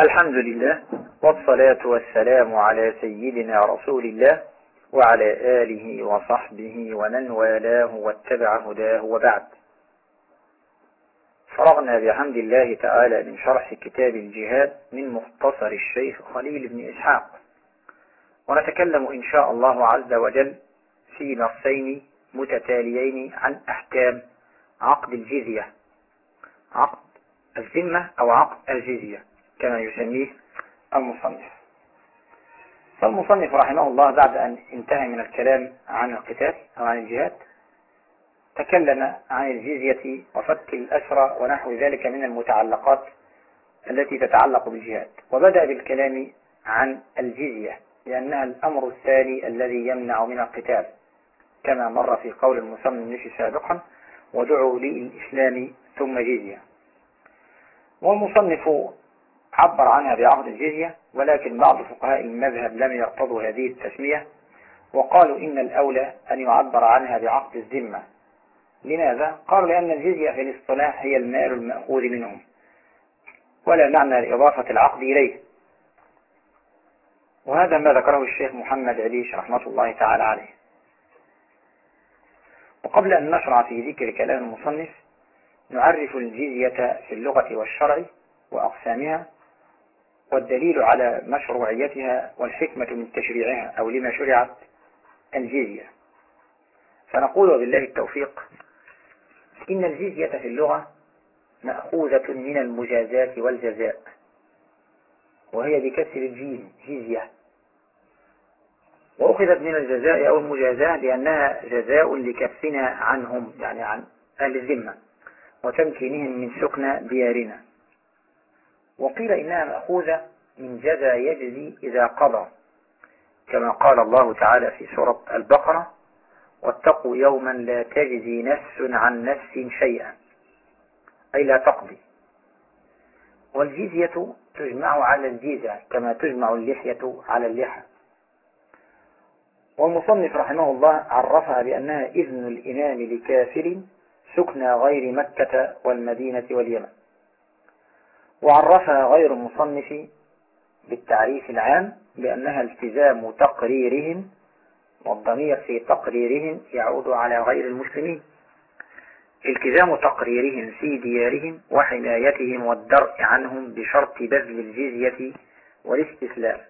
الحمد لله والصلاة والسلام على سيدنا رسول الله وعلى آله وصحبه ومن والاه واتبع هداه وبعد. فرغنا بحمد الله تعالى من شرح كتاب الجهاد من مختصر الشيخ خليل بن إسحاق. ونتكلم إن شاء الله عز وجل في نصين متتاليين عن أحكام عقد الجزية. عقد الذمة أو عقد الجزية. كما يسميه المصنف. فالمصنف رحمه الله بعد أن انتهى من الكلام عن القتال أو عن الجهاد تكلم عن الجزية وفك الأسرى ونحو ذلك من المتعلقات التي تتعلق بالجهاد. وبدأ بالكلام عن الجزية لأنها الأمر الثاني الذي يمنع من القتال كما مر في قول المصنف سابقا ودعوا للإسلام ثم جزية. والمصنف عبر عنها بعقد الجزية ولكن بعض فقهاء المذهب لم يرتضوا هذه التسمية وقالوا إن الأولى أن يعبر عنها بعقد الذمة. لماذا؟ قالوا لأن الجزية في الاصطلاح هي المال المأخوذ منهم ولا معنى لإضافة العقد إليه. وهذا ما ذكره الشيخ محمد عليش رحمة الله تعالى عليه. وقبل أن نشرع في ذكر كلام المصنف نعرف الجزية في اللغة والشرع وأقسامها والدليل على مشروعيتها والحكمة من تشريعها أو لما شرعت الجزية. فنقول وبالله التوفيق إن الجزية في اللغة مأخوذة من المجازات والجزاء وهي بكسر الجيم جزية. وأخذت من الجزاء أو المجازاة لأنها جزاء لكفنا عنهم يعني عن أهل الذمة وتمكينهم من سكن ديارنا. وقيل إنها مأخوذة من جزى يجزي إذا قضى كما قال الله تعالى في سورة البقرة واتقوا يوما لا تجزي نفس عن نفس شيئا أي لا تقضي. والجزية تجمع على الجيزة كما تجمع اللحية على اللحى. والمصنف رحمه الله عرفها بأنها إذن الإمام لكافر سكنى غير مكة والمدينة واليمن. وعرفها غير المصنف بالتعريف العام بأنها التزام تقريرهم والضمير في تقريرهم يعود على غير المسلمين. التزام تقريرهم في ديارهم وحمايتهم والدرء عنهم بشرط بذل الجزية والاستسلام.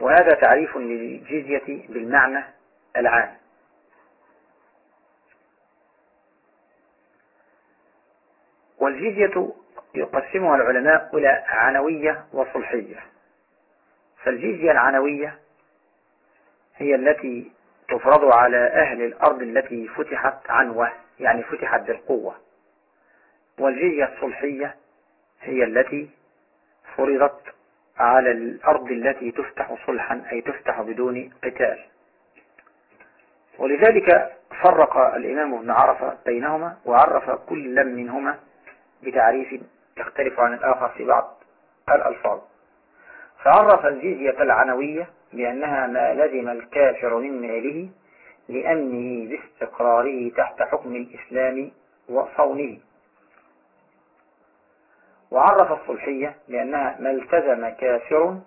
وهذا تعريف للجزية بالمعنى العام. والجزية يقسمها العلماء إلى عنوية وصلحية. فالجزية العنوية هي التي تفرض على أهل الأرض التي فتحت عنوة يعني فتحت بالقوة. والجزية الصلحية هي التي فرضت على الأرض التي تفتح صلحا أي تفتح بدون قتال. ولذلك فرق الإمام ابن عرفة بينهما وعرف كل منهما بتعريف يختلف عن الآخر في بعض الألفاظ. فعرف الجزية العنوية بأنها ما لزم الكافر من ماله لأمنه باستقراره تحت حكم الإسلام وصونه. وعرف الصلحية بأنها ما التزم كافر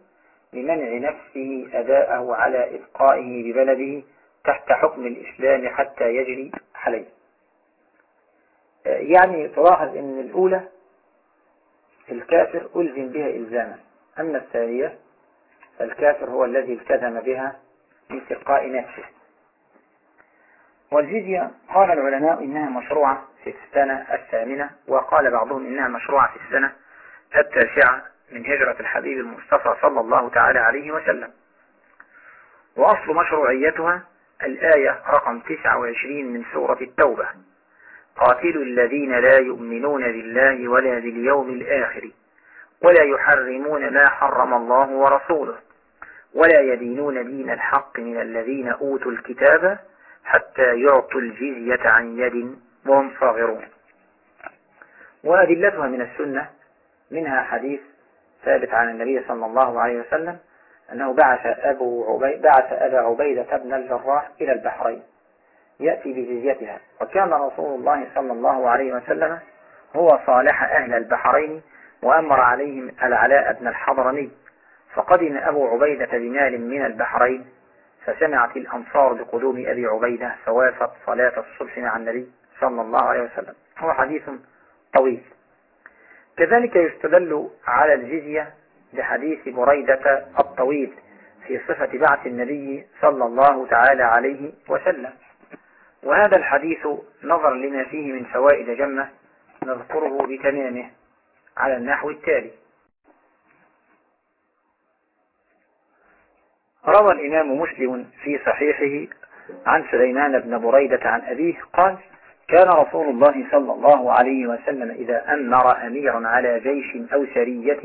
لمنع نفسه أداءه على إبقائه ببلده تحت حكم الإسلام حتى يجري عليه. يعني تلاحظ أن الأولى الكافر ألزم بها إلزاما. أما الثانية فالكافر هو الذي التزم بها من تلقاء نفسه. والجزية قال العلماء إنها مشروعة في السنة الثامنة وقال بعضهم إنها مشروعة في السنة التاسعة من هجرة الحبيب المصطفى صلى الله تعالى عليه وسلم. وأصل مشروعيتها الآية رقم 29 من سورة التوبة. قاتلوا الذين لا يؤمنون بالله ولا باليوم الآخر ولا يحرمون ما حرم الله ورسوله ولا يدينون دين الحق من الذين أوتوا الكتاب حتى يعطوا الجزية عن يد وهم صاغرون. وأدلتها من السنة منها حديث ثابت عن النبي صلى الله عليه وسلم أنه بعث, أبو عبي بعث أبا عبيدة بن الجراح إلى البحرين. يأتي بجزيتها. وكان رسول الله صلى الله عليه وسلم هو صالح أهل البحرين وأمر عليهم العلاء بن الحضرمي. فقدم أبو عبيدة بمال من البحرين فسمعت الأنصار بقدوم أبي عبيدة فوافق صلاة الصبح مع النبي صلى الله عليه وسلم. هو حديث طويل. كذلك يستدل على الجزية بحديث بريدة الطويل في صفة بعث النبي صلى الله تعالى عليه وسلم. وهذا الحديث نظر لما فيه من فوائد جمة نذكره بتمامه على النحو التالي. روى الإمام مسلم في صحيحه عن سليمان بن بريدة عن أبيه قال كان رسول الله صلى الله عليه وسلم إذا أمر أميرا على جيش أو سرية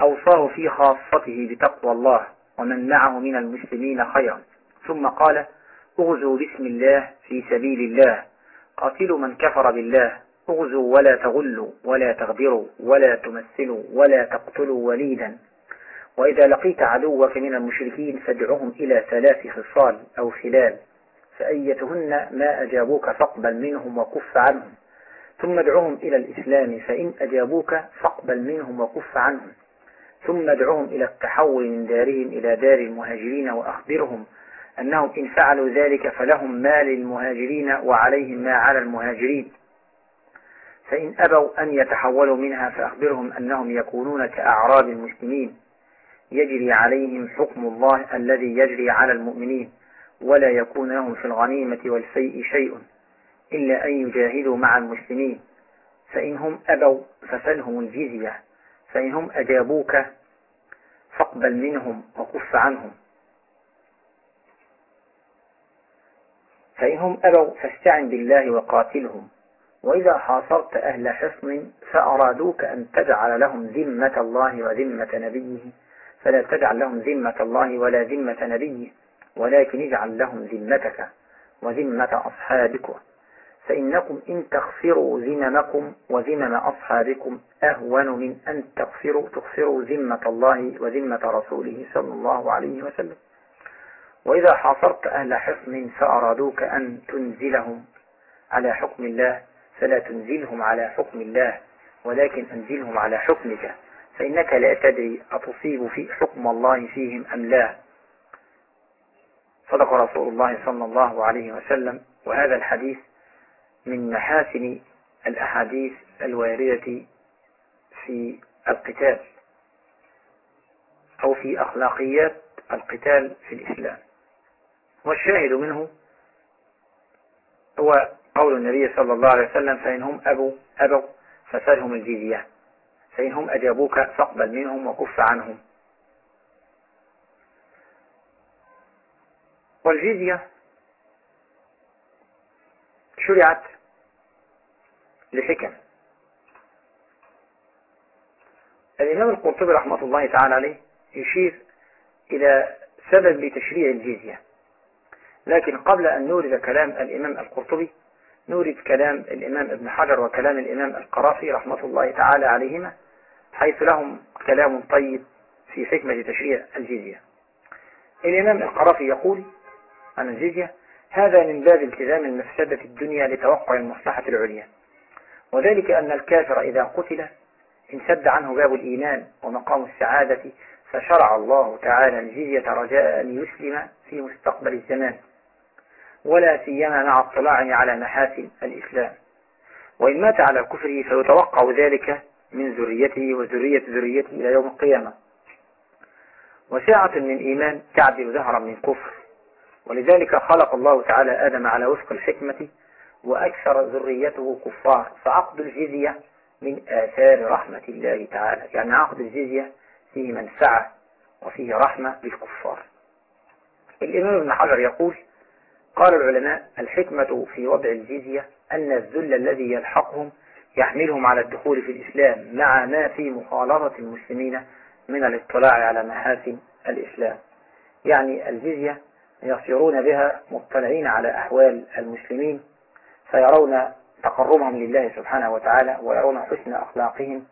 أوصاه في خاصته بتقوى الله ومن معه من المسلمين خيرا. ثم قال اغزوا بسم الله في سبيل الله. قاتلوا من كفر بالله. اغزوا ولا تغلوا ولا تغدروا ولا تمثلوا ولا تقتلوا وليدا. وإذا لقيت عدوك من المشركين فادعهم إلى ثلاث خصال أو خلال فأيتهن ما أجابوك فاقبل منهم وكف عنهم. ثم ادعهم إلى الإسلام فإن أجابوك فاقبل منهم وكف عنهم. ثم ادعهم إلى التحول من دارهم إلى دار المهاجرين وأخبرهم أنهم إن فعلوا ذلك فلهم ما للمهاجرين وعليهم ما على المهاجرين. فإن أبوا أن يتحولوا منها فأخبرهم أنهم يكونون كأعراب المسلمين. يجري عليهم حكم الله الذي يجري على المؤمنين ولا يكون لهم في الغنيمة والفيء شيء إلا أن يجاهدوا مع المسلمين. فإن هم أبوا فسلهم الجزية فإن هم أجابوك فاقبل منهم وكف عنهم. فإن هم أبوا فاستعن بالله وقاتلهم. وإذا حاصرت أهل حصن فأرادوك أن تجعل لهم ذمة الله وذمة نبيه. فلا تجعل لهم ذمة الله ولا ذمة نبيه. ولكن اجعل لهم ذمتك وذمة أصحابك. فإنكم إن تغفروا ذممكم وذمم أصحابكم أهون من أن تغفروا تغفروا ذمة الله وذمة رسوله صلى الله عليه وسلم. وإذا حاصرت أهل حصن فأرادوك أن تنزلهم على حكم الله فلا تنزلهم على حكم الله ولكن أنزلهم على حكمك فإنك لا تدري أتصيب في حكم الله فيهم أم لا. صدق رسول الله صلى الله عليه وسلم. وهذا الحديث من محاسن الأحاديث الواردة في القتال أو في أخلاقيات القتال في الإسلام. والشاهد منه هو قول النبي صلى الله عليه وسلم فإنهم أبوا أبوا فسلهم الجزية. فإنهم أجابوك فاقبل منهم وكف عنهم. والجزية شرعت لحكم. الإمام القرطبي رحمة الله تعالى عليه يشير إلى سبب لتشريع الجزية. لكن قبل أن نورد كلام الإمام القرطبي نورد كلام الإمام ابن حجر وكلام الإمام القرافي رحمة الله تعالى عليهما حيث لهم كلام طيب في حكمة تشريع الجزية. الإمام القرافي يقول عن الجزية هذا من باب التزام المفسدة الدنيا لتوقع المصلحة العليا وذلك أن الكافر إذا قتل انسد عنه باب الإيمان ومقام السعادة فشرع الله تعالى الجزية رجاء أن يسلم في مستقبل الزمان. ولا سيما مع اطلاعه على محاسن الإسلام. وإن مات على كفره فيتوقع ذلك من ذريته وذرية ذريته إلى يوم القيامة. وساعة من إيمان تعدل زهرا من كفر. ولذلك خلق الله تعالى آدم على وفق الحكمة وأكثر ذريته كفار. فعقد الجزية من آثار رحمة الله تعالى. يعني عقد الجزية فيه منفعة وفيه رحمة للكفار. الإمام ابن حجر يقول قال العلماء الحكمة في وضع الجزية أن الذل الذي يلحقهم يحملهم على الدخول في الإسلام مع ما في مخالطة المسلمين من الاطلاع على محاسن الإسلام. يعني الجزية يصيرون بها مطلعين على أحوال المسلمين فيرون تقربهم لله سبحانه وتعالى ويرون حسن أخلاقهم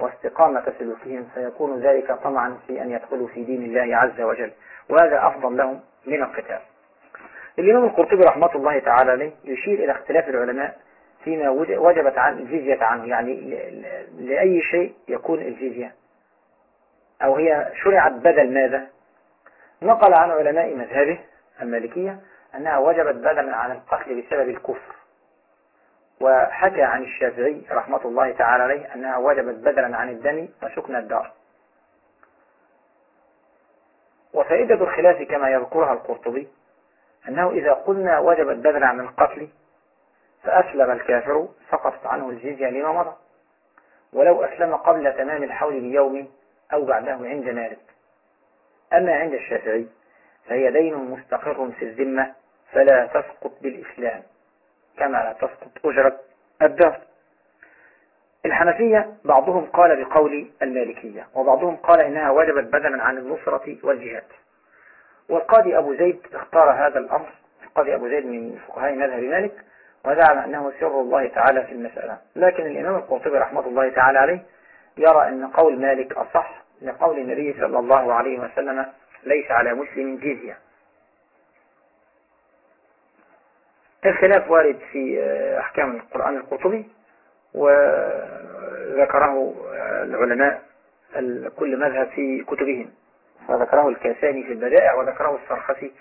واستقامة سلوكهم فيكون ذلك طمعا في أن يدخلوا في دين الله عز وجل. وهذا أفضل لهم من القتال. الإمام القرطبي رحمة الله تعالى عليه يشير إلى اختلاف العلماء فيما وجبت عن الجزية عنه يعني لأي شيء يكون الجزية. أو هي شرعت بدل ماذا؟ نقل عن علماء مذهبه المالكية أنها وجبت بدلا عن القتل بسبب الكفر. وحكى عن الشافعي رحمة الله تعالى عليه أنها وجبت بدلا عن الدم وسكن الدار. وفائدة الخلاف كما يذكرها القرطبي أنه إذا قلنا وجبت بدلا عن القتل فأسلم الكافر سقطت عنه الجزية لما مضى. ولو أسلم قبل تمام الحول بيوم أو بعده عند مالك. أما عند الشافعي فهي دين مستقر في الذمة فلا تسقط بالإسلام كما لا تسقط أجرة الدار الحنفية بعضهم قال بقول المالكية وبعضهم قال إنها وجبت بدلا عن النصرة والجهاد. والقاضي أبو زيد اختار هذا الأمر. القاضي أبو زيد من فقهاء مذهب مالك وزعم أنه سر الله تعالى في المسألة. لكن الإمام القرطبي رحمة الله تعالى عليه يرى أن قول مالك أصح لقول النبي صلى الله عليه وسلم ليس على مسلم جزية. الخلاف وارد في أحكام القرآن القرطبي وذكره العلماء كل مذهب في كتبهم. وذكره الكاساني في البدائع وذكره السرخسي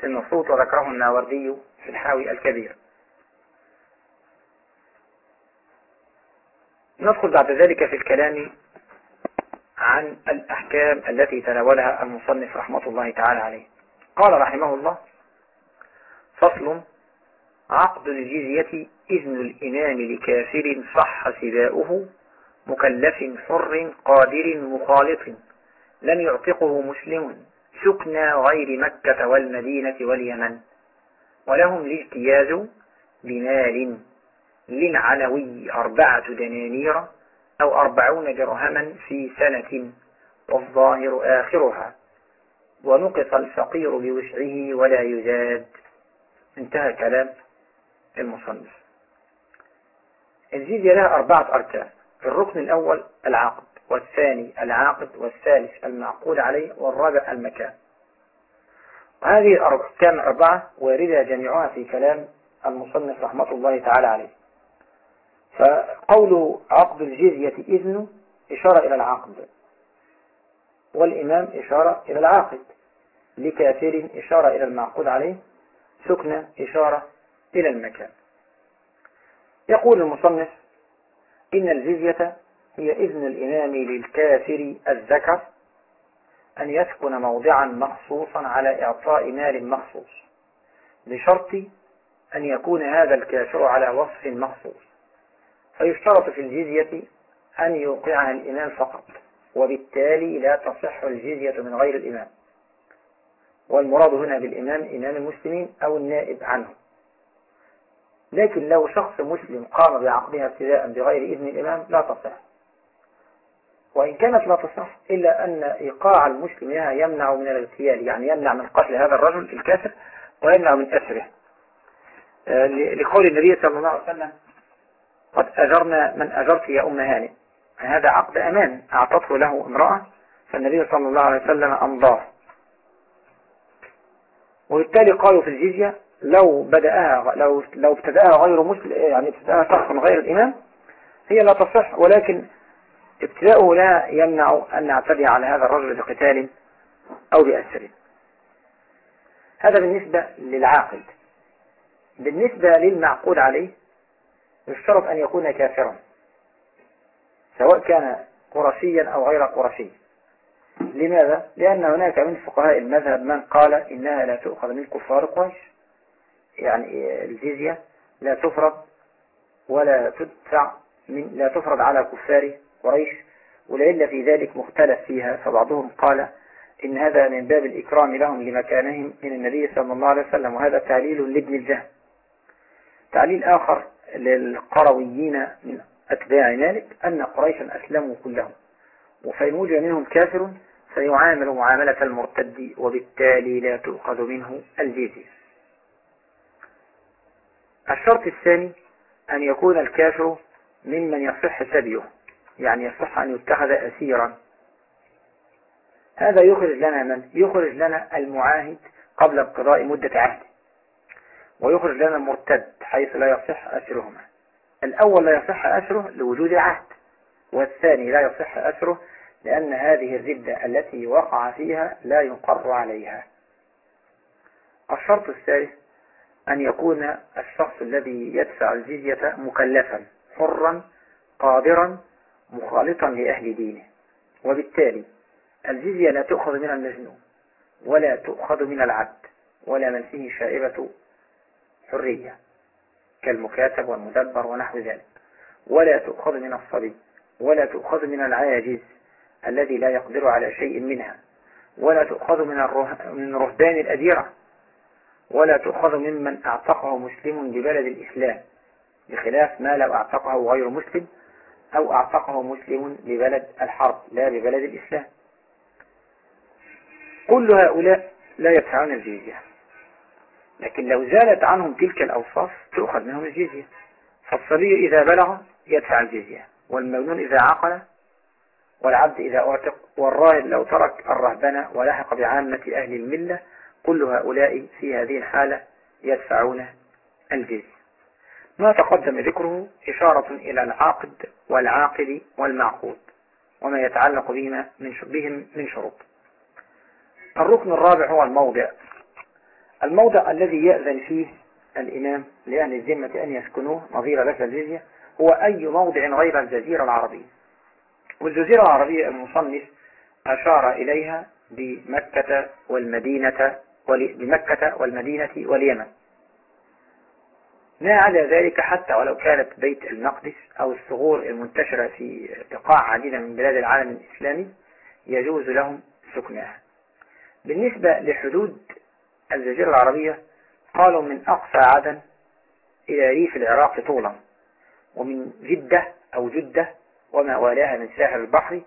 في النصوص وذكره الناوردي في الحاوي الكبير. ندخل بعد ذلك في الكلام عن الأحكام التي تناولها المصنف رحمة الله تعالى عليه. قال رحمه الله فصل عقد الجزية إذن الإمام لكافر صح سباؤه مكلف حر قادر مخالط. لم يعتقه مسلم سكنى غير مكة والمدينة واليمن ولهم الاجتياز بمال للعنوي أربعة دنانير أو أربعون درهما في سنة والظاهر آخرها. ونقص الفقير بوسعه ولا يزاد. انتهى كلام المصنف. الجزية لها أربعة أركان. الركن الأول العقد. والثاني العاقد والثالث المعقود عليه والرابع المكان. وهذه الأركان الأربعة واردة جميعها في كلام المصنف رحمة الله تعالى عليه. فقول عقد الجزية إذن إشارة إلى العقد والإمام إشارة إلى العاقد لكافر إشارة إلى المعقود عليه سكنة إشارة إلى المكان. يقول المصنف إن الجزية هي إذن الإمام للكافر الذكر أن يسكن موضعا مخصوصا على إعطاء مال مخصوص بشرط أن يكون هذا الكافر على وصف مخصوص. فيشترط في الجزية أن يوقعها الإمام فقط وبالتالي لا تصح الجزية من غير الإمام. والمراد هنا بالإمام إمام المسلمين أو النائب عنه. لكن لو شخص مسلم قام بعقدها ابتداء بغير إذن الإمام لا تصح. وإن كانت لا تصح إلا أن إيقاع المسلم لها يمنع من الاغتيال يعني يمنع من قتل هذا الرجل الكافر ويمنع من أسره آه، لقول النبي صلى الله عليه وسلم قد أجرنا من أجرت يا أم هانئ. هذا عقد أمان أعطته له امرأة فالنبي صلى الله عليه وسلم أمضاه. وبالتالي قالوا في الجزية لو بدأها لو لو ابتدأها غير مسلم يعني ابتدأها شخص غير الإمام هي لا تصح ولكن ابتداؤه لا يمنع أن نعتدي على هذا الرجل بقتال أو بأسر. هذا بالنسبة للعاقد بالنسبة للمعقود عليه يشترط أن يكون كافرا سواء كان قرشيا أو غير قرشي. لماذا؟ لأن هناك من فقهاء المذهب من قال إنها لا تؤخذ من كفار قريش. يعني الجزية لا تفرض ولا تدفع من لا تفرض على كفار قريش ولعل في ذلك مختلف فيها فبعضهم قال إن هذا من باب الإكرام لهم لمكانهم من النبي صلى الله عليه وسلم وهذا تعليل لابن الجهم. تعليل آخر للقرويين من أتباع مالك أن قريشا أسلموا كلهم وفإن وجد منهم كافر فيعامل معاملة المرتد وبالتالي لا تؤخذ منه الجزية. الشرط الثاني أن يكون الكافر ممن يصح سبيه. يعني يصح أن يتخذ أسيرا. هذا يخرج لنا من؟ يخرج لنا المعاهد قبل انقضاء مدة عهده ويخرج لنا المرتد حيث لا يصح أسرهما. الأول لا يصح أسره لوجود العهد والثاني لا يصح أسره لأن هذه الردة التي وقع فيها لا يقر عليها. الشرط الثالث أن يكون الشخص الذي يدفع الجزية مكلفا حرا قادرا مخالطا لأهل دينه. وبالتالي الجزية لا تؤخذ من المجنون ولا تؤخذ من العبد ولا من فيه شائبة حرية كالمكاتب والمدبر ونحو ذلك. ولا تؤخذ من الصبي ولا تؤخذ من العاجز الذي لا يقدر على شيء منها ولا تؤخذ من من رهبان الأديرة ولا تؤخذ ممن أعتقه مسلم ببلد الإسلام بخلاف ما لو أعتقه غير مسلم أو أعتقه مسلم ببلد الحرب لا ببلد الإسلام. كل هؤلاء لا يدفعون الجزية. لكن لو زالت عنهم تلك الأوصاف تؤخذ منهم الجزية. فالصبي إذا بلغ يدفع الجزية والمجنون إذا عقل والعبد إذا أعتق والراهب لو ترك الرهبنة ولحق بعامة أهل الملة كل هؤلاء في هذه الحالة يدفعون الجزية. ما تقدم ذكره إشارة إلى العاقد والعاقل والمعقود وما يتعلق بهما من بهم من شروط. الركن الرابع هو الموضع. الموضع الذي يأذن فيه الإمام لأهل الذمة أن يسكنوه نظير لك الجزية هو أي موضع غير الجزيرة العربية. والجزيرة العربية المصنف أشار إليها بمكة والمدينة بمكة والمدينة واليمن. ما عدا ذلك حتى ولو كانت بيت المقدس أو الثغور المنتشرة في بقاع عديدة من بلاد العالم الإسلامي يجوز لهم سكنها. بالنسبة لحدود الجزيرة العربية قالوا من أقصى عدن إلى ريف العراق طولا ومن جدة أو جدة وما والاها من ساحل البحر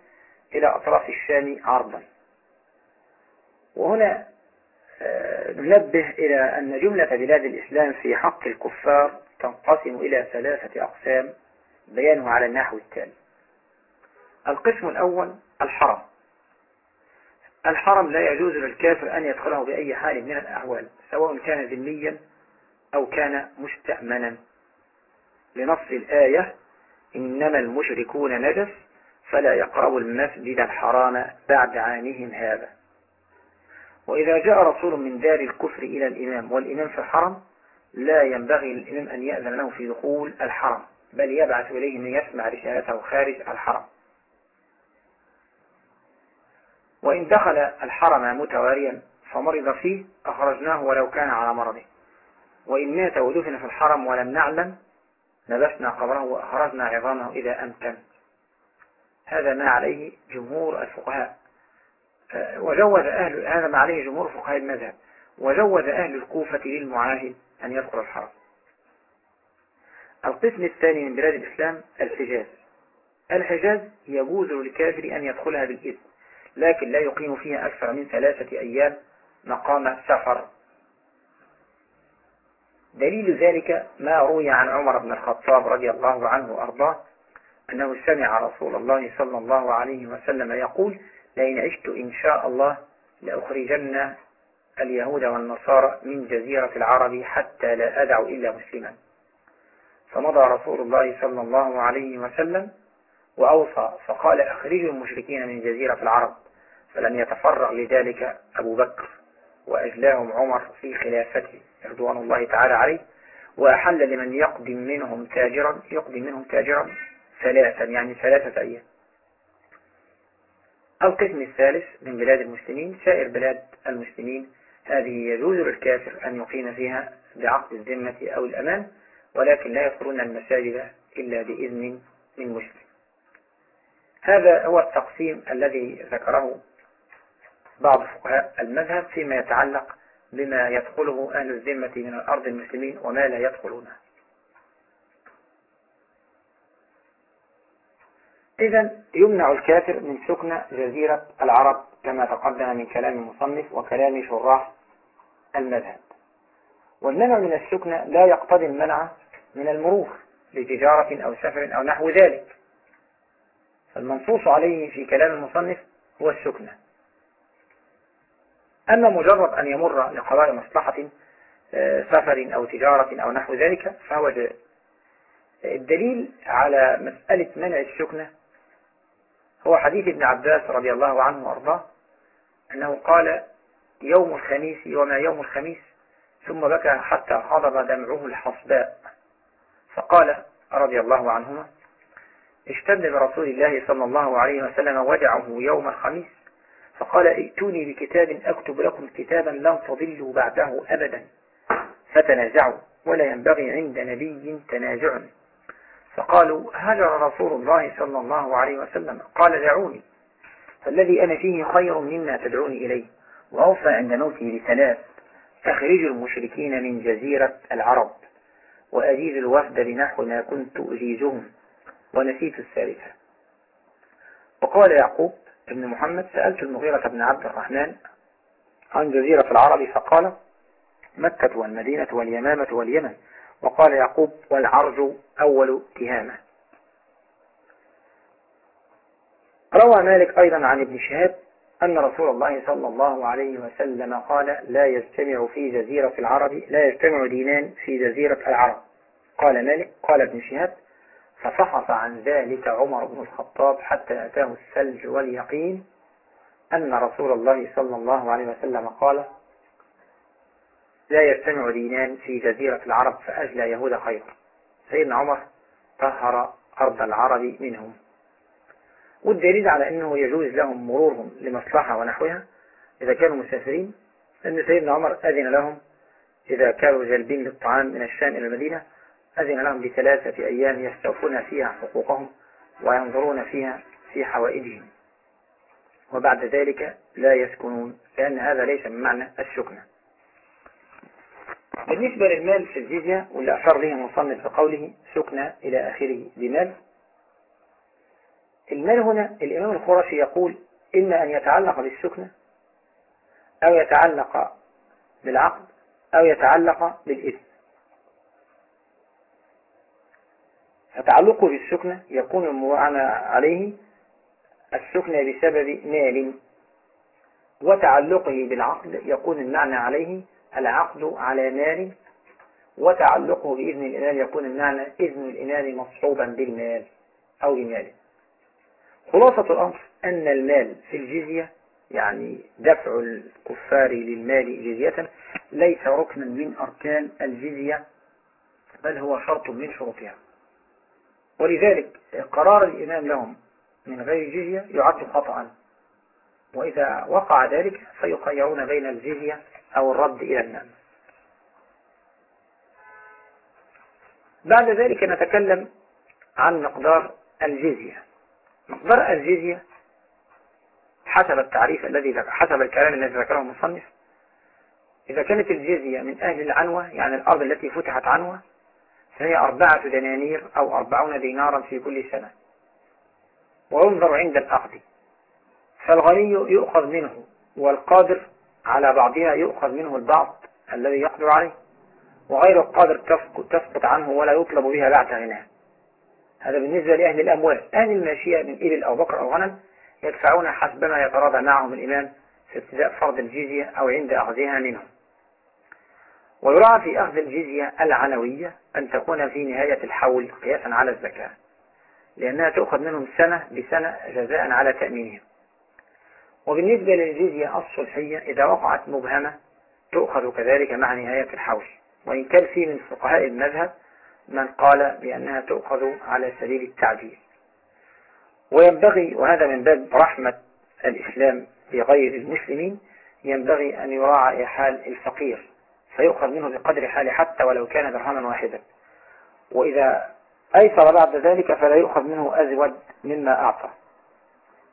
إلى أطراف الشام عرضا. وهنا ننبه إلى أن جملة بلاد الإسلام في حق الكفار تنقسم إلى ثلاثة أقسام بيانه على النحو التالي. القسم الأول الحرم. الحرم لا يجوز للكافر أن يدخله بأي حال من الأحوال سواء كان ذميا أو كان مستأمنا. لنص الآية إنما المشركون نجس فلا يقربوا المسجد الحرام بعد عامهم هذا. وإذا جاء رسول من دار الكفر إلى الإمام والإمام في الحرم لا ينبغي للإمام أن يأذن له في دخول الحرم بل يبعث إليه من يسمع رسالته خارج الحرم. وإن دخل الحرم متواريا فمرض فيه أخرجناه ولو كان على مرضه. وإن مات ودفن في الحرم ولم نعلم نبسنا قبره وأخرجنا عظامه إذا أمكن. هذا ما عليه جمهور الفقهاء. وجوز أهل هذا ما عليه جمهور فقهاء المذهب. وجوز أهل الكوفة للمعاهد أن يدخل الحرم. القسم الثاني من بلاد الإسلام الحجاز. الحجاز يجوز للكافر أن يدخلها بالإذن لكن لا يقيم فيها أكثر من ثلاثة أيام مقام سفر. دليل ذلك ما روي عن عمر بن الخطاب رضي الله عنه وأرضاه أنه سمع رسول الله صلى الله عليه وسلم يقول لئن عشت إن شاء الله لأخرجن اليهود والنصارى من جزيرة العرب حتى لا أدع إلا مسلما. فمضى رسول الله صلى الله عليه وسلم وأوصى فقال أخرجوا المشركين من جزيرة العرب فلم يتفرغ لذلك أبو بكر وأجلاهم عمر في خلافته رضوان الله تعالى عليه وأحل لمن يقدم منهم تاجرا يقدم منهم تاجرا ثلاثا يعني ثلاثة أيام. القسم الثالث من بلاد المسلمين سائر بلاد المسلمين. هذه يجوز للكافر أن يقيم فيها بعقد الذمة أو الأمان ولكن لا يدخلون المساجد إلا بإذن من مسلم. هذا هو التقسيم الذي ذكره بعض فقهاء المذهب فيما يتعلق بما يدخله أهل الذمة من الأرض المسلمين وما لا يدخلونه. إذا يمنع الكافر من سكن جزيرة العرب كما تقدم من كلام المصنف وكلام شراح المذهب. والمنع من السكن لا يقتضي المنع من المروح لتجارة أو سفر أو نحو ذلك. فالمنصوص عليه في كلام المصنف هو السكنة أما مجرد أن يمر لقضاء مصلحة آه، سفر أو تجارة أو نحو ذلك فهو جائز الدليل على مسألة منع السكنة هو حديث ابن عباس رضي الله عنه وأرضاه أنه قال يوم الخميس وما يوم الخميس ثم بكى حتى حضر دمعه الحصباء. فقال رضي الله عنهما اشتد برسول الله صلى الله عليه وسلم وجعه يوم الخميس فقال ائتوني بكتاب أكتب لكم كتابا لن تضلوا بعده أبدا فتنازعوا ولا ينبغي عند نبي تنازع فقالوا هجر رسول الله صلى الله عليه وسلم؟ قال دعوني. فالذي أنا فيه خير مما تدعوني إليه وأوصى عند موته بثلاث أخرجوا المشركين من جزيرة العرب وأجيز الوفد لنحو ما كنت أجيزهم ونسيت الثالثة. وقال يعقوب ابن محمد سألت المغيرة بن عبد الرحمن عن جزيرة العرب فقال مكة والمدينة واليمامة واليمن. وقال يعقوب والعرج أول تهامة. روى مالك أيضا عن ابن شهاب أن رسول الله صلى الله عليه وسلم قال لا يجتمع في جزيرة العرب لا يجتمع دينان في جزيرة العرب. قال مالك قال ابن شهاب ففحص عن ذلك عمر بن الخطاب حتى أتاه الثلج واليقين أن رسول الله صلى الله عليه وسلم قال لا يجتمع دينان في جزيرة العرب فأجلى يهود خير. سيدنا عمر طهر أرض العرب منهم. والدليل على أنه يجوز لهم مرورهم لمصلحة ونحوها إذا كانوا مسافرين أن سيدنا عمر أذن لهم إذا كانوا جالبين للطعام من الشام إلى المدينة أذن لهم بثلاثة أيام يستوفون فيها حقوقهم وينظرون فيها في حوائجهم. وبعد ذلك لا يسكنون لأن هذا ليس من معنى السكنة. بالنسبة للمال في الجزية واللي أشار به المصنف بقوله سكنة إلى آخره بمال. المال هنا الإمام الخرشي يقول إما أن يتعلق بالسكنة أو يتعلق بالعقد أو يتعلق بالإثم. فتعلقه بالسكنة يكون المعنى عليه السكنة بسبب مال وتعلقه بالعقد يكون المعنى عليه العقد على مال وتعلقه بإذن الإنال يكون المعنى إذن الإنال مصحوبا بالمال أو بمال خلاصة الأمر أن المال في الجزية يعني دفع الكفار للمال جزية ليس ركنا من أركان الجزية بل هو شرط من شروطها. ولذلك قرار الإمام لهم من غير جزية يعد خطأ. وإذا وقع ذلك فيخيرون بين الجزية أو الرد إلى النام بعد ذلك نتكلم عن مقدار الجزية. مقدار الجزية حسب التعريف الذي حسب الكلام الذي ذكره المصنف. إذا كانت الجزية من أهل العنوة يعني الأرض التي فتحت عنوة فهي أربعة دنانير أو أربعون دينارا في كل سنة. وينظر عند الأخذ. فالغني يؤخذ منه والقادر على بعضها يؤخذ منه البعض الذي يقدر عليه وغير القادر تسقط عنه ولا يطلب بها بعد غناه هذا بالنسبة لأهل الأموال. أهل الماشية من إبل أو بقر أو غنم يدفعون حسب ما يتراضى معهم الإمام في ابتداء فرض الجزية أو عند أخذها منهم. ويراعى في أخذ الجزية العنوية أن تكون في نهاية الحول قياسا على الزكاة لأنها تأخذ منهم سنة بسنة جزاء على تأمينهم. وبالنسبة للجزية الصلحية إذا وقعت مبهمة تؤخذ كذلك مع نهاية الحول وإن كان في من فقهاء المذهب من قال بأنها تؤخذ على سبيل التعجيل وينبغي وهذا من باب رحمة الإسلام بغير المسلمين ينبغي أن يراعى حال الفقير. فيؤخذ منه بقدر حال حتى ولو كان درهما واحدا. وإذا أيسر بعد ذلك فلا يؤخذ منه أزود مما أعطى.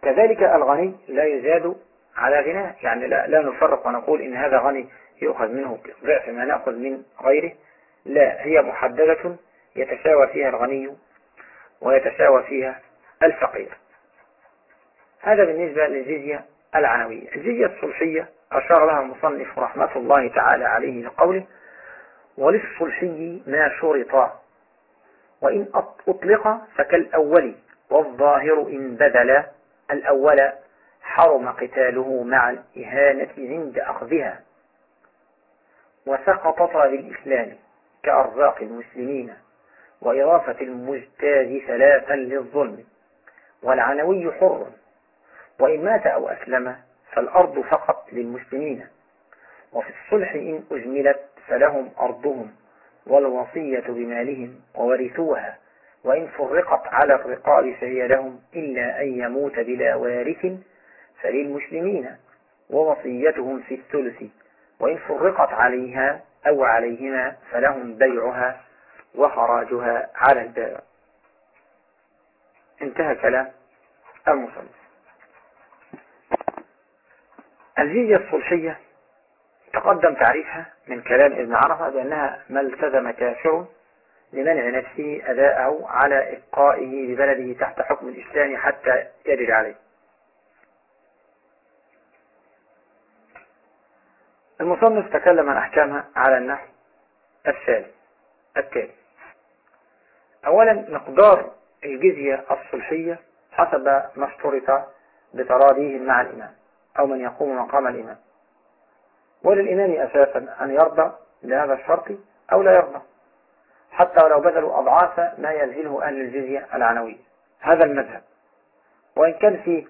كذلك الغني لا يزاد على غناه. يعني لا, لا نفرق ونقول إن هذا غني يؤخذ منه ضعف ما نأخذ من غيره. لا هي محددة يتساوى فيها الغني ويتساوى فيها الفقير. هذا بالنسبة للجزية العنوية. الجزية الصلحية أشار لها المصنف رحمة الله تعالى عليه بقوله وللصلحي ما شرط وإن أطلق فكالأول والظاهر إن بدل الأول حرم قتاله مع الإهانة عند أخذها وسقطت بالإسلام كأرزاق المسلمين وإضافة المجتاز ثلاثا للظلم والعنوي حر وإن مات أو أسلم فالأرض فقط للمسلمين وفي الصلح إن أجملت فلهم أرضهم والوصية بمالهم وورثوها وإن فرقت على الرقاب فهي لهم إلا أن يموت بلا وارث فللمسلمين ووصيتهم في الثلث. وإن فرقت عليها أو عليهما فلهم بيعها وخراجها على البائع انتهى كلام المصنف. الجزية الصلحية تقدم تعريفها من كلام ابن عرفة بأنها ما التزم كافر لمنع نفسه أداءه على إبقائه ببلده تحت حكم الإسلام حتى يجري عليه. المصنف تكلم عن أحكامها على النحو الثالي التالي أولا مقدار الجزية الصلحية حسب ما اشترط بتراضيهم مع الإمام أو من يقوم مقام الإمام. وللإمام أساسا أن يرضى لهذا الشرط أو لا يرضى. حتى ولو بذلوا أضعاف ما ينزله أهل الجزية العنوية هذا المذهب. وإن كان في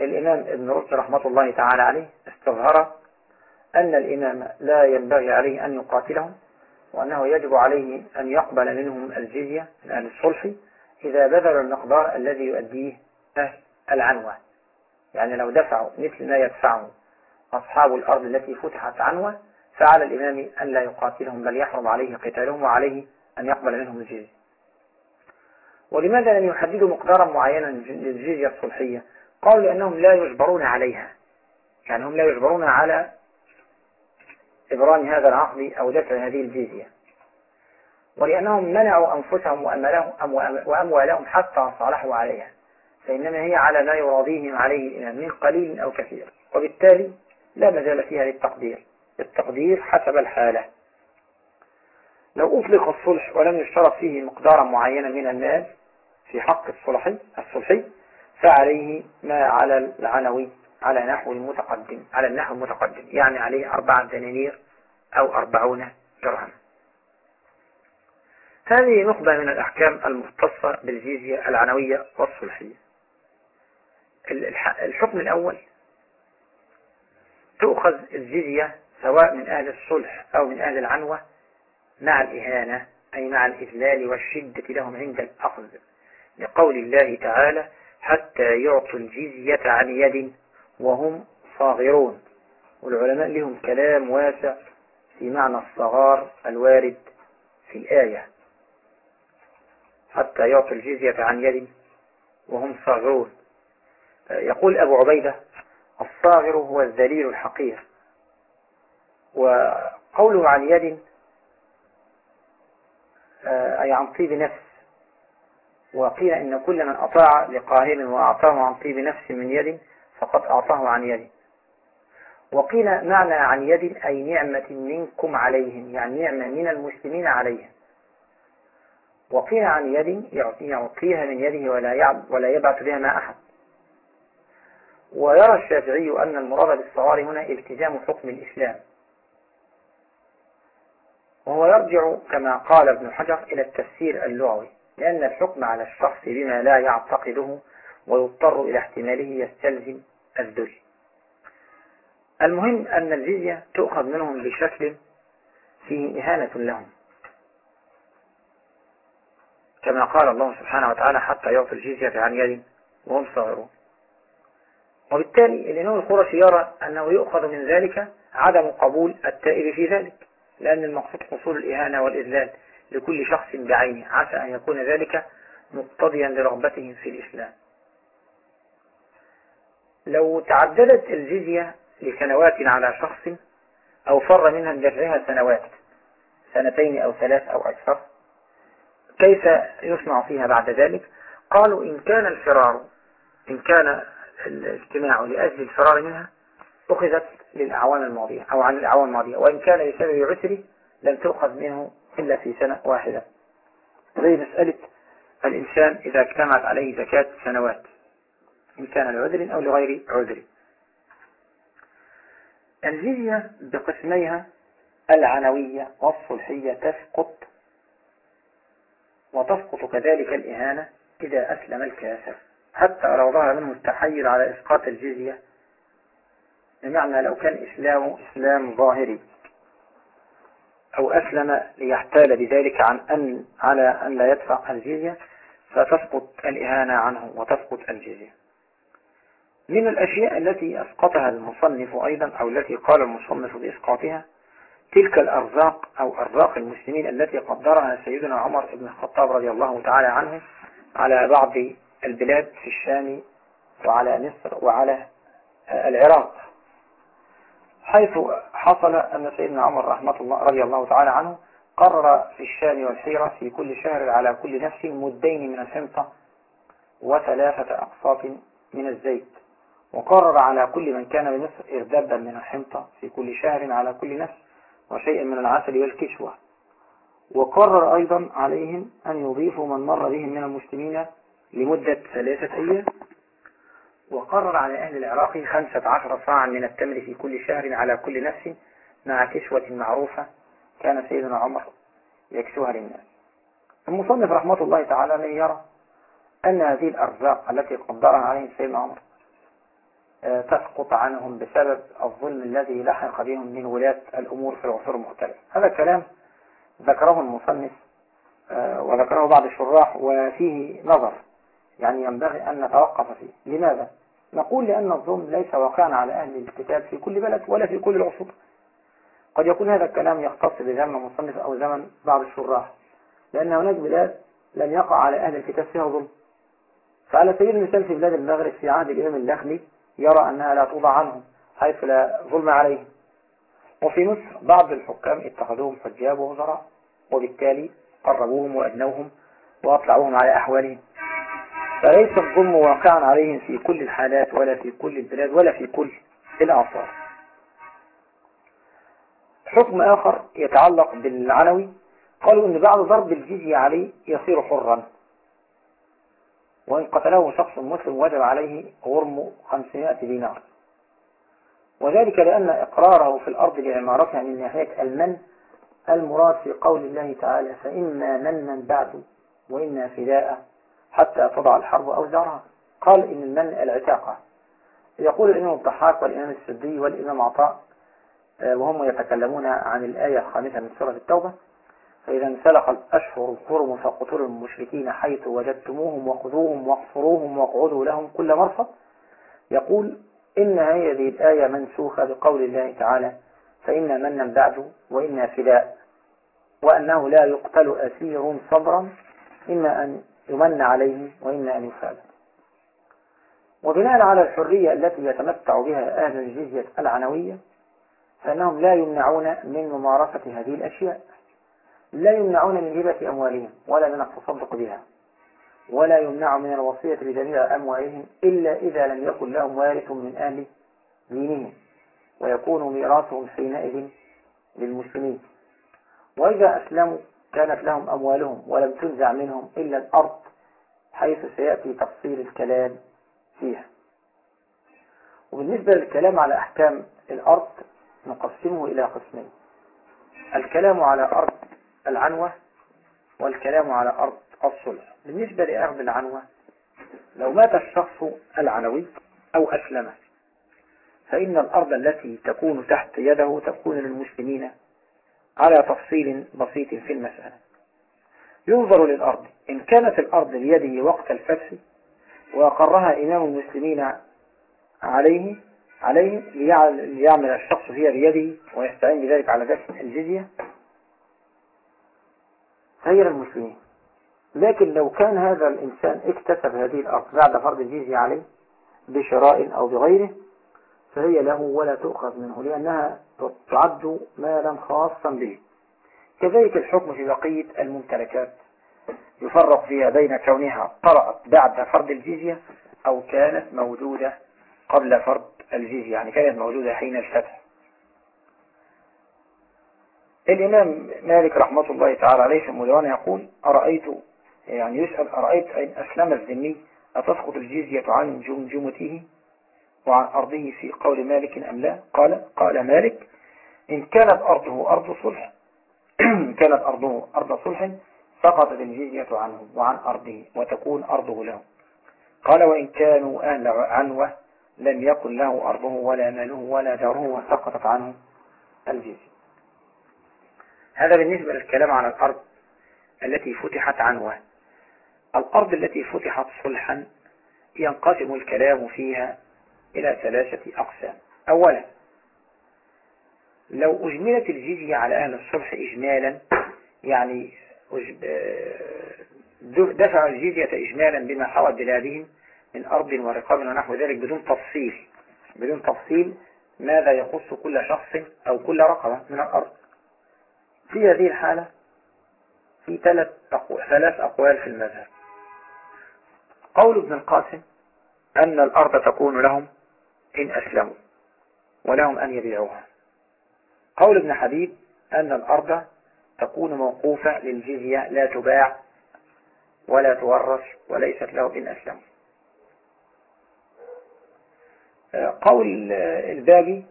الإمام ابن رشد رحمة الله تعالى عليه استظهر أن الإمام لا ينبغي عليه أن يقاتلهم وأنه يجب عليه أن يقبل منهم الجزية من أهل الصلح إذا بذلوا المقدار الذي يؤديه أهل العنوة يعني لو دفعوا مثل ما يدفعه أصحاب الأرض التي فتحت عنوة فعلى الإمام أن لا يقاتلهم بل يحرم عليه قتالهم وعليه أن يقبل منهم الجزية ولماذا لم يحددوا مقدارا معينا للجزية الصلحية قالوا لأنهم لا يجبرون عليها. يعني هم لا يجبرون على إبرام هذا العقد أو دفع هذه الجزية. ولأنهم منعوا أنفسهم وأموالهم حتى صالحوا عليها. فإنما هي على ما يراضيهم عليه من قليل أو كثير. وبالتالي لا مجال فيها للتقدير. التقدير حسب الحالة. لو أطلق الصلح ولم يشترط فيه مقدارا معينا من المال في حق الصلحي الصلحي فعليه ما على العنوي على نحو المتقدم على النحو المتقدم يعني عليه أربعة دنانير أو أربعون درهم. هذه نخبة من الأحكام المختصة بالجيزية العنوية والصلحية. الحكم الأول تؤخذ الجزية سواء من أهل الصلح أو من أهل العنوة مع الإهانة أي مع الإذلال والشدة لهم عند الأخذ. لقول الله تعالى حتى يعطوا الجزية عن يد وهم صاغرون. والعلماء لهم كلام واسع في معنى الصغار الوارد في الآية. حتى يعطوا الجزية عن يد وهم صاغرون. يقول أبو عبيدة الصاغر هو الذليل الحقير. وقوله عن يد أي عن طيب نفس. وقيل إن كل من أطاع لقاهر وأعطاه عن طيب نفس من يد فقد أعطاه عن يد. وقيل معنى عن يد أي نعمة منكم عليهم يعني نعمة من المسلمين عليهم. وقيل عن يد يعطيها من يده ولا ولا يبعث بها ما أحد. ويرى الشافعي أن المراد بالصغار هنا التزام حكم الإسلام. وهو يرجع كما قال ابن حجر إلى التفسير اللغوي لأن الحكم على الشخص بما لا يعتقده ويضطر إلى احتماله يستلزم الذل. المهم أن الجزية تؤخذ منهم بشكل فيه إهانة لهم. كما قال الله سبحانه وتعالى حتى يعطي الجزية عن يد وهم صغيرون وبالتالي الإمام القرشي يرى أنه يؤخذ من ذلك عدم قبول التائب في ذلك. لأن المقصود حصول الإهانة والإذلال لكل شخص بعينه. عسى أن يكون ذلك مقتضيا لرغبتهم في الإسلام. لو تعددت الجزية لسنوات على شخص أو فر منها لدفعها سنوات سنتين أو ثلاث أو أكثر كيف يصنع فيها بعد ذلك؟ قالوا إن كان الفرار إن كان الاجتماع لأجل الفرار منها أخذت للأعوام الماضية أو عن الأعوام الماضية. وإن كان بسبب عسره لم تؤخذ منه إلا في سنة واحدة. زي مسألة الإنسان إذا اجتمعت عليه زكاة سنوات إن كان لعذر أو لغير عذر. الجزية بقسميها العنوية والصلحية تسقط وتسقط كذلك الإهانة إذا أسلم الكافر. حتى لو ظهر منه التحيل على إسقاط الجزية بمعنى لو كان إسلامه إسلام ظاهري أو أسلم ليحتال بذلك عن أن على أن لا يدفع الجزية فتسقط الإهانة عنه وتسقط الجزية. من الأشياء التي أسقطها المصنف أيضا أو التي قال المصنف بإسقاطها تلك الأرزاق أو أرزاق المسلمين التي قدرها سيدنا عمر بن الخطاب رضي الله تعالى عنه على بعض البلاد في الشام وعلى مصر وعلى العراق. حيث حصل أن سيدنا عمر رحمة الله رضي الله تعالى عنه قرر في الشام والحيرة في كل شهر على كل نفس مدين من الحنطة وثلاثة أقساط من الزيت. وقرر على كل من كان بمصر إردابا من الحنطة في كل شهر على كل نفس وشيئا من العسل والكشوة. وقرر أيضا عليهم أن يضيفوا من مر بهم من المسلمين لمدة ثلاثة أيام وقرر على أهل العراق خمسة عشر صاعا من التمر في كل شهر على كل نفس مع كشوة معروفة كان سيدنا عمر يكسوها للناس. المصنف رحمة الله تعالى من يرى أن هذه الأرزاق التي قدرها عليهم سيدنا عمر آه، تسقط عنهم بسبب الظلم الذي لحق بهم من ولاة الأمور في العصور المختلفة. هذا كلام ذكره المصنف آه، وذكره بعض الشراح وفيه نظر يعني ينبغي أن نتوقف فيه. لماذا؟ نقول لأن الظلم ليس واقعا على أهل الكتاب في كل بلد ولا في كل العصور. قد يكون هذا الكلام يختص بزمن مصنف أو زمن بعض الشراح. لأن هناك بلاد لم يقع على أهل الكتاب فيها ظلم. فعلى سبيل المثال في بلاد المغرب في عهد الإمام اللخمي يرى أنها لا توضع عنهم حيث لا ظلم عليهم. وفي مصر بعض الحكام اتخذوهم حجاب ووزراء وبالتالي قربوهم وأدنوهم وأطلعوهم على أحوالهم. فليس الظلم واقعا عليهم في كل الحالات ولا في كل البلاد ولا في كل الأعصار حكم آخر يتعلق بالعنوي. قالوا أن بعد ضرب الجزية عليه يصير حرا. وإن قتله شخص مسلم وجب عليه غرم 500 دينار. وذلك لأن إقراره في الأرض لعمارتها من ناحية المن المراد في قول الله تعالى فإما منا بعد وإنا فداء حتى تضع الحرب أوزارها. قال إن المن العتاقة. يقول الإمام الضحاك والإمام السدي والإمام عطاء آه، وهم يتكلمون عن الآية الخامسة من سورة التوبة. فإذا انسلق الأشهر الحرم فاقتلوا المشركين حيث وجدتموهم وخذوهم واقصروهم واقعدوا لهم كل مرصد. يقول إن هذه الآية منسوخة بقول الله تعالى فإنا منا بعد وإنا فداء وأنه لا يقتل أسير صبرا إما أن يمن عليه وإما أن يفعل وبناء على الحرية التي يتمتع بها أهل الجزية العنوية فإنهم لا يمنعون من ممارسة هذه الأشياء. لا يمنعون من هبة أموالهم ولا من التصدق بها. ولا يمنع من الوصية بجميع أموالهم إلا إذا لم يكن لهم وارث من أهل دينهم ويكون ميراثهم حينئذ للمسلمين. وإذا أسلموا كانت لهم أموالهم ولم تنزع منهم إلا الأرض حيث سيأتي تفصيل الكلام فيها. وبالنسبة للكلام على أحكام الأرض نقسمه إلى قسمين. الكلام على أرض العنوة والكلام على أرض الصلح. بالنسبة لأرض العنوة لو مات الشخص العنوي أو أسلم فإن الأرض التي تكون تحت يده تكون للمسلمين على تفصيل بسيط في المسألة. ينظر للأرض. إن كانت الأرض بيده وقت الفتح وأقرها إمام المسلمين عليه عليه ليعمل الشخص فيها بيده ويستعين بذلك على دفع الجزية غير المسلمين. لكن لو كان هذا الإنسان اكتسب هذه الأرض بعد فرض الجزية عليه بشراء أو بغيره فهي له ولا تؤخذ منه لأنها تعد مالا خاصا به. كذلك الحكم في بقية الممتلكات. يفرق فيها بين كونها طرأت بعد فرض الجزية أو كانت موجودة قبل فرض الجزية يعني كانت موجودة حين الفتح. الإمام مالك رحمة الله تعالى عليه في المدوان يقول أرأيت يعني يسأل أرأيت أن أسلم الذمي؟ أتسقط الجزية عن جمجمته؟ وعن أرضه في قول مالك أم لا؟ قال قال مالك إن كانت أرضه أرض صلح كانت أرضه أرض صلح سقطت الجزية عنه وعن أرضه وتكون أرضه له. قال وإن كانوا أهل عنوة لم يكن له أرضه ولا ماله ولا داره وسقطت عنه الجزية. هذا بالنسبة للكلام عن الأرض التي فتحت عنوة. الأرض التي فتحت صلحا ينقسم الكلام فيها إلى ثلاثة أقسام. أولا لو أجملت الجزية على أهل الصلح إجمالا يعني دفعوا الجزية إجمالا بما حوت بلادهم من أرض ورقاب ونحو ذلك بدون تفصيل. بدون تفصيل ماذا يخص كل شخص أو كل رقبة من الأرض. في هذه الحالة في ثلاث ثلاث أقوال في المذهب. قول ابن القاسم أن الأرض تكون لهم إن أسلموا ولهم أن يبيعوها. قول ابن حبيب أن الأرض تكون موقوفة للجزية لا تباع ولا تورث وليست له إن أسلموا. قول الباقي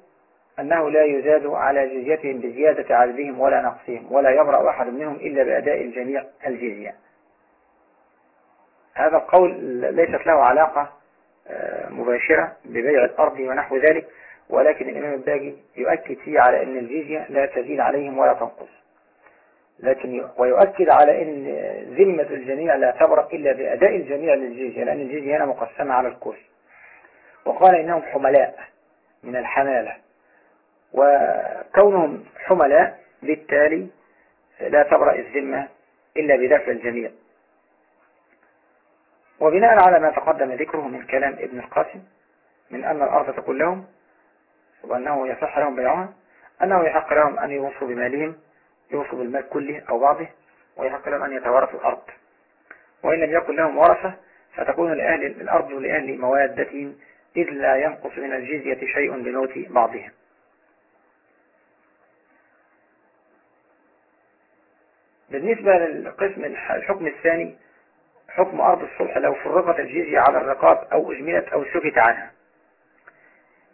أنه لا يزاد على جزيتهم بزيادة عددهم ولا نقصهم ولا يبرأ أحد منهم إلا بأداء الجميع الجزية. هذا القول ليست له علاقة مباشرة ببيع الأرض ونحو ذلك ولكن الإمام الباقي يؤكد فيه على أن الجزية لا تزيد عليهم ولا تنقص. لكن ويؤكد على أن ذمة الجميع لا تبرأ إلا بأداء الجميع للجزية لأن الجزية هنا مقسمة على الكل وقال إنهم حملاء من الحمالة وكونهم حملاء بالتالي لا تبرأ الذمة إلا بدفع الجميع. وبناء على ما تقدم ذكره من كلام ابن القاسم من أن الأرض تكون لهم وأنه يصح لهم بيعها أنه يحق لهم أن يوصوا بمالهم يوصوا بالمال كله أو بعضه ويحق لهم أن يتورثوا الأرض. وإن لم يكن لهم ورثة فتكون لأهل الأرض لأهل موادتهم إذ لا ينقص من الجزية شيء لموت بعضهم. بالنسبة للقسم الحكم الثاني حكم أرض الصلح لو فرقت الجزية على الرقاب أو أجملت أو سكت عنها.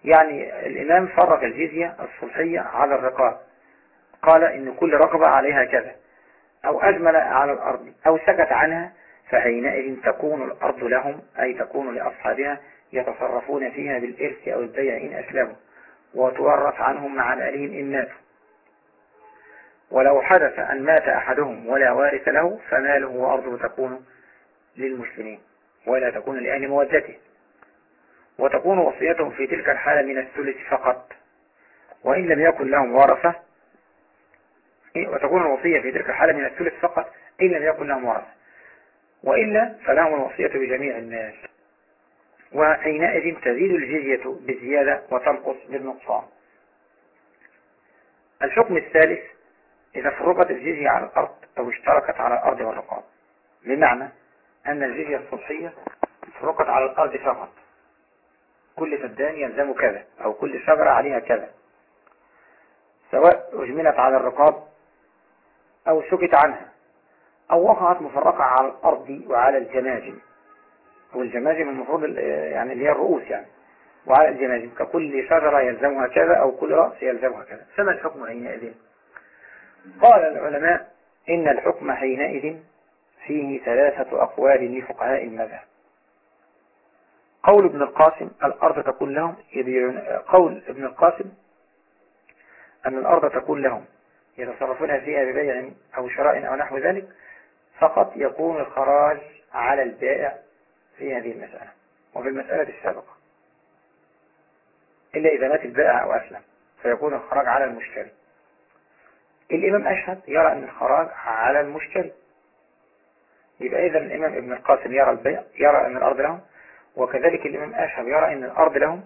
يعني الإمام فرق الجزية الصلحية على الرقاب. قال إن كل رقبة عليها كذا. أو أجمل على الأرض أو سكت عنها فحينئذ تكون الأرض لهم أي تكون لأصحابها يتصرفون فيها بالإرث أو البيع إن أسلموا. وتورث عنهم مع مالهم إن ماتوا. ولو حدث أن مات أحدهم ولا وارث له فماله وأرضه تكون للمسلمين ولا تكون لأهل مودته. وتكون وصيتهم في تلك الحالة من الثلث فقط. وإن لم يكن لهم ورثة وتكون الوصية في تلك الحالة من الثلث فقط إن لم يكن لهم ورثة. وإلا فلهم الوصية بجميع الناس. وحينئذ تزيد الجزية بزيادة وتنقص بالنقصان. الحكم الثالث إذا فرقت الجزية على الأرض أو اشتركت على الأرض والرقاب. بمعنى أن الجزية الصلحية فرقت على الأرض فقط. كل فدان يلزم كذا أو كل شجرة عليها كذا. سواء أجملت على الرقاب أو سكت عنها أو وقعت مفرقة على الأرض وعلى الجماجم. والجماجم المفروض يعني اللي هي الرؤوس يعني. وعلى الجماجم ككل شجرة يلزمها كذا أو كل رأس يلزمها كذا. فما الحكم حينئذ؟ قال العلماء إن الحكم حينئذ فيه ثلاثة أقوال لفقهاء المذهب. قول ابن القاسم الأرض تكون لهم قول ابن القاسم أن الأرض تكون لهم يتصرفون فيها ببيع أو شراء أو نحو ذلك فقط يكون الخراج على البائع في هذه المسألة وفي المسألة السابقة. إلا إذا مات البائع أو أسلم فيكون الخراج على المشتري. الإمام أشهد يرى أن الخراج على المشتري. يبقى إذا الإمام ابن القاسم يرى البيع يرى أن الأرض لهم وكذلك الإمام أشهب يرى أن الأرض لهم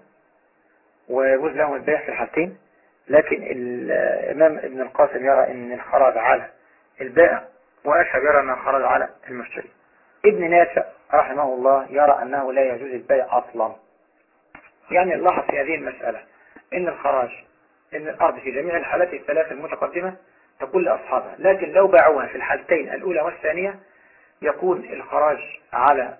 ويجوز لهم البيع في الحالتين. لكن الإمام ابن القاسم يرى أن الخراج على البائع وأشهب يرى أن الخراج على المشتري. ابن نافع رحمه الله يرى أنه لا يجوز البيع أصلا. يعني نلاحظ في هذه المسألة أن الخراج أن الأرض في جميع الحالات الثلاث المتقدمة تكون لأصحابها لكن لو باعوها في الحالتين الأولى والثانية يكون الخراج على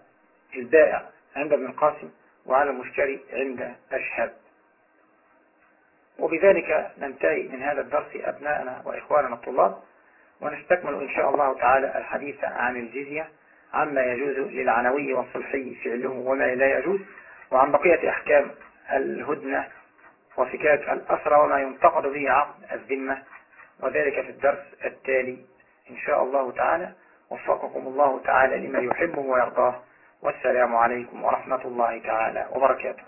البائع عند ابن القاسم وعلى المشتري عند أشهب وبذلك ننتهي من هذا الدرس أبناءنا وإخواننا الطلاب ونستكمل إن شاء الله تعالى الحديث عن الجزية عما يجوز للعنوي والصلحي فعله وما لا يجوز وعن بقية أحكام الهدنة وفكاك الأسرى وما ينتقد به عقد الذمة وذلك في الدرس التالي إن شاء الله تعالى. وفقكم الله تعالى لما يحبه ويرضاه. والسلام عليكم ورحمة الله تعالى وبركاته.